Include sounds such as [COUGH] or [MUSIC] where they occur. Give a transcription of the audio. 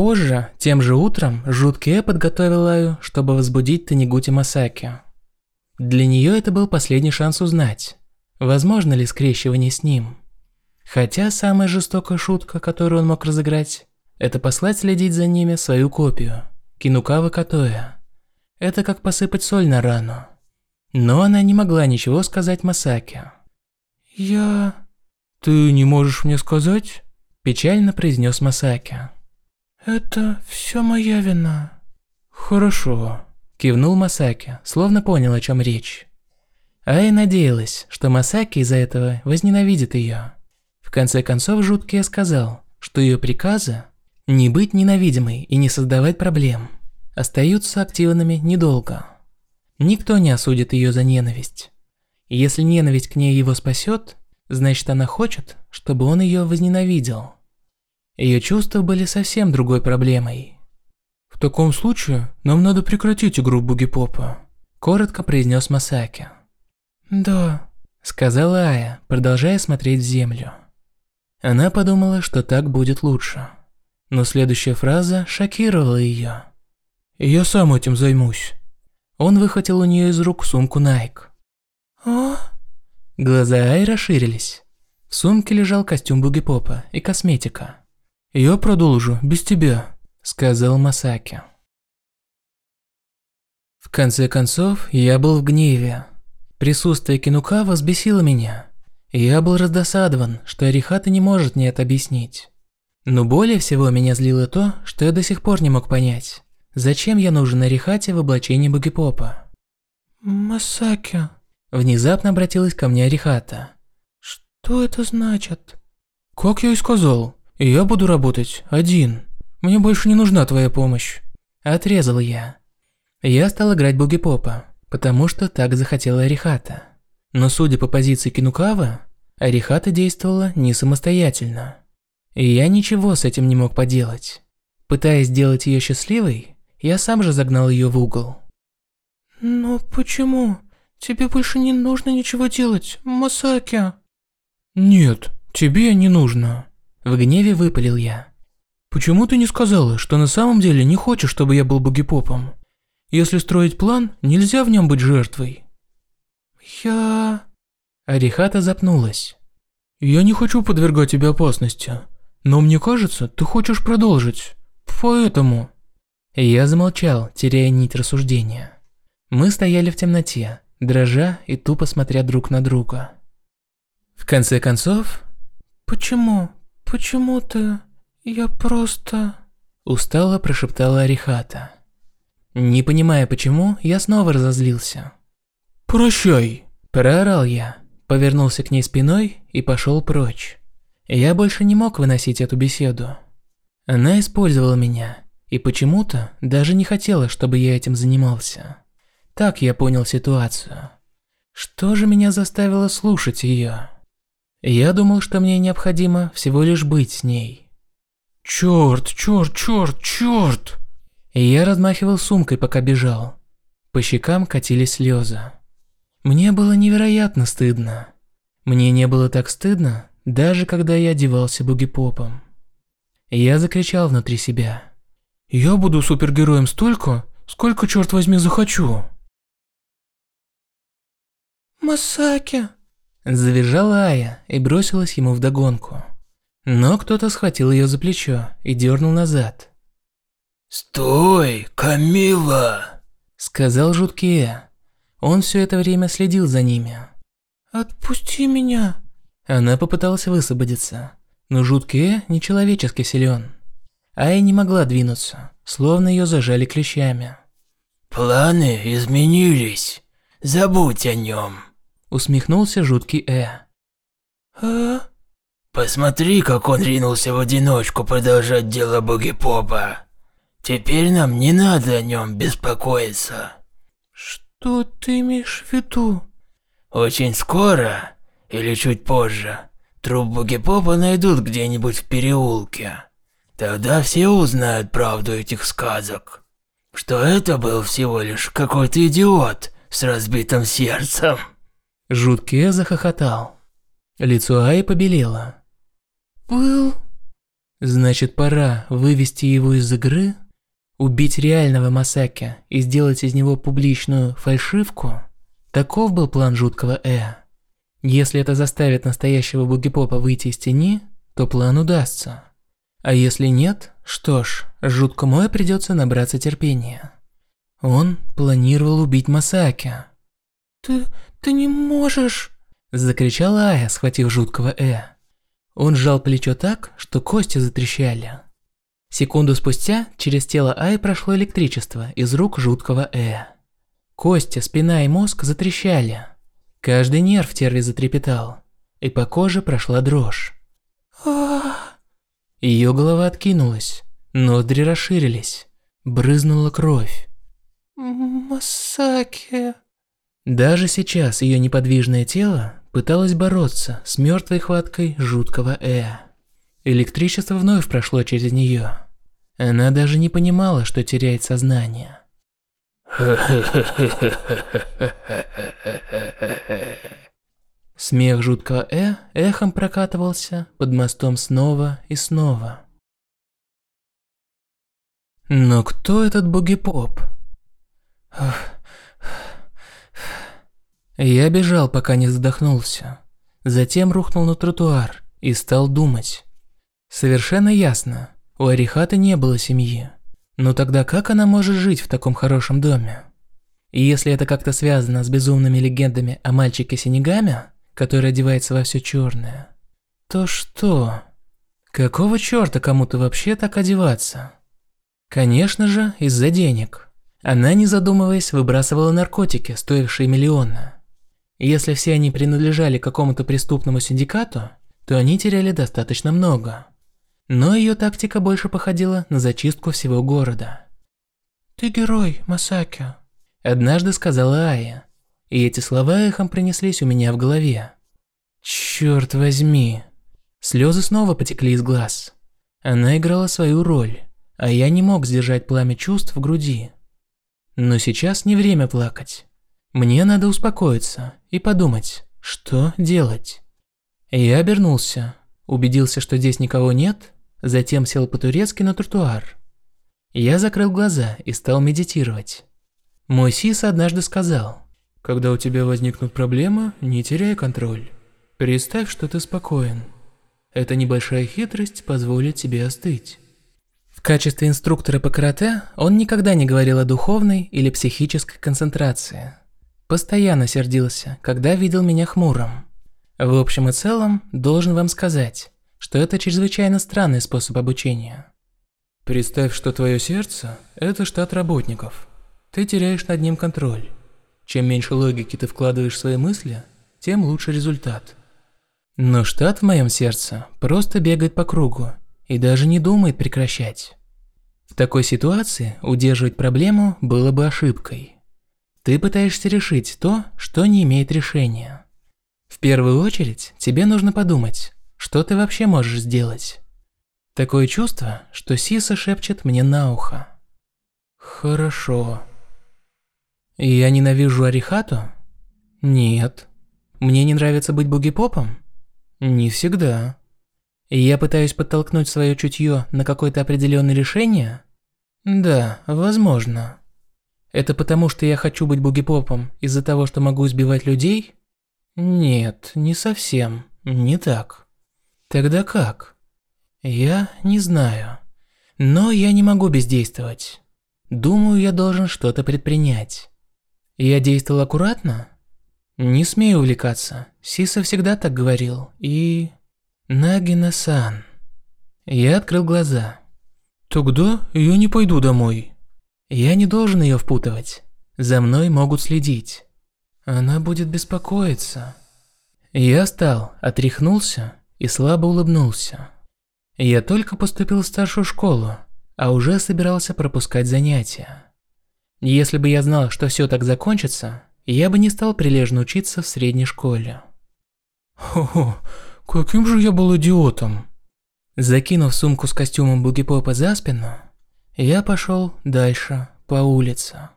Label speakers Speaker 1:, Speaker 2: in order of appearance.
Speaker 1: Позже, тем же утром, Жуткие подготовил Аю, чтобы возбудить Танигути Масаки. Для нее это был последний шанс узнать, возможно ли скрещивание с ним. Хотя самая жестокая шутка, которую он мог разыграть, это послать следить за ними свою копию, Кинукавы Катоя. Это как посыпать соль на рану. Но она не могла ничего сказать Масаке.
Speaker 2: «Я...» «Ты не можешь мне сказать?»
Speaker 1: Печально произнес Масаки.
Speaker 2: «Это все моя вина».
Speaker 1: «Хорошо», – кивнул Масаки, словно понял, о чем речь. Ая надеялась, что Масаки из-за этого возненавидит ее. В конце концов, Жуткий сказал, что ее приказы – не быть ненавидимой и не создавать проблем – остаются активными недолго. Никто не осудит ее за ненависть. Если ненависть к ней его спасет, значит она хочет, чтобы он ее возненавидел. Ее чувства были совсем другой проблемой.
Speaker 2: «В таком случае нам надо прекратить игру Бугипопа», –
Speaker 1: коротко произнес Масаки.
Speaker 2: «Да», –
Speaker 1: сказала Ая, продолжая смотреть в землю. Она подумала, что так будет лучше. Но следующая фраза шокировала ее.
Speaker 2: «Я сам этим займусь».
Speaker 1: Он выхватил у нее из рук сумку Nike.
Speaker 2: «А?»
Speaker 1: Глаза Ай расширились. В сумке лежал костюм Бугипопа и косметика.
Speaker 2: «Я продолжу, без тебя», – сказал Масаки.
Speaker 1: В конце концов, я был в гневе. Присутствие Кинука взбесило меня. Я был раздосадован, что Арихата не может мне это объяснить. Но более всего меня злило то, что я до сих пор не мог понять, зачем я нужен Арихате в облачении Бугипопа.
Speaker 2: «Масаки», –
Speaker 1: внезапно обратилась ко мне Арихата.
Speaker 2: «Что это значит?»
Speaker 1: «Как я и сказал, я буду работать один. Мне больше не нужна твоя помощь. Отрезал я. Я стал играть буги-попа, потому что так захотела Арихата. Но судя по позиции Кинукава, Арихата действовала не самостоятельно. И я ничего с этим не мог поделать. Пытаясь сделать ее счастливой, я сам же загнал ее в угол.
Speaker 2: «Но почему? Тебе больше не нужно ничего делать, Масаки?»
Speaker 1: «Нет, тебе не нужно», в гневе выпалил я.
Speaker 2: «Почему ты не сказала, что на самом деле не хочешь, чтобы я был бугипопом? Если строить план, нельзя в нем быть жертвой».
Speaker 1: «Я...» Арихата запнулась.
Speaker 2: «Я не хочу подвергать тебя опасности, но мне кажется, ты хочешь продолжить. Поэтому...»
Speaker 1: Я замолчал, теряя нить рассуждения. Мы стояли в темноте, дрожа и тупо смотря друг на друга. В конце концов...
Speaker 2: «Почему? «Почему ты? Я просто...»
Speaker 1: Устало прошептала Арихата. Не понимая почему, я снова разозлился.
Speaker 2: «Прощай!»
Speaker 1: Проорал я, повернулся к ней спиной и пошел прочь. Я больше не мог выносить эту беседу. Она использовала меня, и почему-то даже не хотела, чтобы я этим занимался. Так я понял ситуацию. Что же меня заставило слушать ее? Я думал, что мне необходимо всего лишь быть с ней.
Speaker 2: Черт, черт, черт, черт!
Speaker 1: Я размахивал сумкой, пока бежал. По щекам катились слезы. Мне было невероятно стыдно. Мне не было так стыдно, даже когда я одевался бугипопом. Я закричал внутри себя.
Speaker 2: «Я буду супергероем столько, сколько, черт возьми, захочу!»
Speaker 1: «Масаки!» Завизжала Ая и бросилась ему вдогонку. Но кто-то схватил ее за плечо и дернул назад.
Speaker 3: «Стой, Камила!»
Speaker 1: Сказал жуткий Он все это время следил за ними.
Speaker 2: «Отпусти меня!»
Speaker 1: Она попыталась высвободиться, но жуткий нечеловечески силен. Ая не могла двинуться, словно ее зажали клещами.
Speaker 3: «Планы изменились. Забудь о нем
Speaker 1: усмехнулся жуткий Э.
Speaker 2: А?
Speaker 3: Посмотри, как он ринулся в одиночку продолжать дело Бугипопа. Теперь нам не надо о нем беспокоиться.
Speaker 2: Что ты имеешь в виду?
Speaker 3: Очень скоро, или чуть позже, труп Бугипопа найдут где-нибудь в переулке. Тогда все узнают правду этих сказок. Что это был всего лишь какой-то идиот с разбитым сердцем.
Speaker 1: Жуткий захохотал. Лицо Аи побелело.
Speaker 2: «Был...»
Speaker 1: Значит, пора вывести его из игры, убить реального Масаки и сделать из него публичную фальшивку? Таков был план жуткого Э. Если это заставит настоящего бугипопа выйти из тени, то план удастся. А если нет, что ж, жуткому Э придется набраться терпения. Он планировал убить Масаки.
Speaker 2: «Ты... ты не можешь...»
Speaker 1: Закричала Ая, схватив жуткого Э. Он сжал плечо так, что кости затрещали. Секунду спустя через тело Ай прошло электричество из рук жуткого Э. Кости, спина и мозг затрещали. Каждый нерв в терве затрепетал, и по коже прошла дрожь. Ее голова откинулась, ноздри расширились, брызнула кровь.
Speaker 2: Масаки...
Speaker 1: Даже сейчас ее неподвижное тело пыталось бороться с мертвой хваткой жуткого Э. Электричество вновь прошло через нее. Она даже не понимала, что теряет сознание. [LAUGHS] Смех жуткого Э эхом прокатывался под мостом снова и снова. Но кто этот бугипоп? Я бежал, пока не задохнулся. Затем рухнул на тротуар и стал думать. Совершенно ясно, у Арихаты не было семьи. Но тогда как она может жить в таком хорошем доме? И если это как-то связано с безумными легендами о мальчике Синегаме, который одевается во все черное, то что? Какого черта кому-то вообще так одеваться? Конечно же, из-за денег. Она, не задумываясь, выбрасывала наркотики, стоившие миллионы. Если все они принадлежали какому-то преступному синдикату, то они теряли достаточно много. Но ее тактика больше походила на зачистку всего города.
Speaker 2: «Ты герой, Масаки», –
Speaker 1: однажды сказала Ая. И эти слова эхом принеслись у меня в голове. Черт возьми. Слезы снова потекли из глаз. Она играла свою роль, а я не мог сдержать пламя чувств в груди. Но сейчас не время плакать. Мне надо успокоиться и подумать, что делать. Я обернулся, убедился, что здесь никого нет, затем сел по-турецки на тротуар. Я закрыл глаза и стал медитировать. Мой Сис однажды сказал, «Когда у тебя возникнут проблемы, не теряй контроль. Представь, что ты спокоен. Эта небольшая хитрость позволит тебе остыть». В качестве инструктора по карате он никогда не говорил о духовной или психической концентрации. Постоянно сердился, когда видел меня хмурым. В общем и целом, должен вам сказать, что это чрезвычайно странный способ обучения. Представь, что твое сердце – это штат работников. Ты теряешь над ним контроль. Чем меньше логики ты вкладываешь в свои мысли, тем лучше результат. Но штат в моем сердце просто бегает по кругу и даже не думает прекращать. В такой ситуации удерживать проблему было бы ошибкой. Ты пытаешься решить то, что не имеет решения. В первую очередь, тебе нужно подумать, что ты вообще можешь сделать. Такое чувство, что Сиса шепчет мне на ухо. Хорошо. Я ненавижу Арихату? Нет. Мне не нравится быть бугипопом? Не всегда. Я пытаюсь подтолкнуть свое чутье на какое-то определенное решение? Да, возможно. Это потому, что я хочу быть бугипопом из-за того, что могу избивать людей? Нет, не совсем. Не так. Тогда как? Я не знаю. Но я не могу бездействовать. Думаю, я должен что-то предпринять. Я действовал аккуратно? Не смею увлекаться. Сиса всегда так говорил. И... Нагина-сан. Я открыл глаза.
Speaker 2: Тогда я не пойду домой.
Speaker 1: Я не должен ее впутывать. За мной могут следить. Она будет беспокоиться. Я встал, отряхнулся и слабо улыбнулся. Я только поступил в старшую школу, а уже собирался пропускать занятия. Если бы я знал, что все так закончится, я бы не стал прилежно учиться в средней школе.
Speaker 2: Хо-хо, каким же я был идиотом.
Speaker 1: Закинув сумку с костюмом бугипопа за спину, я пошел дальше по улице.